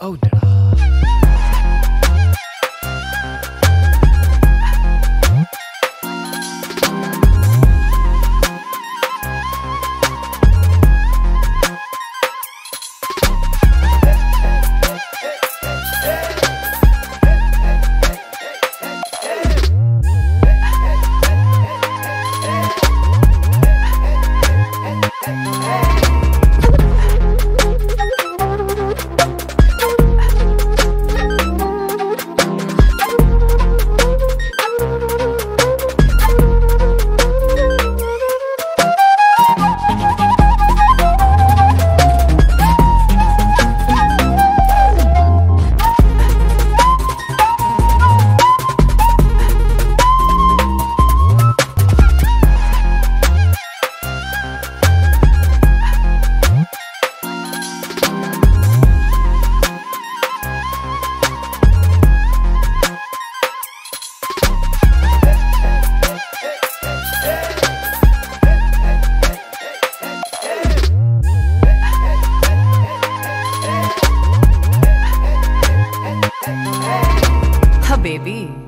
Oh no. baby.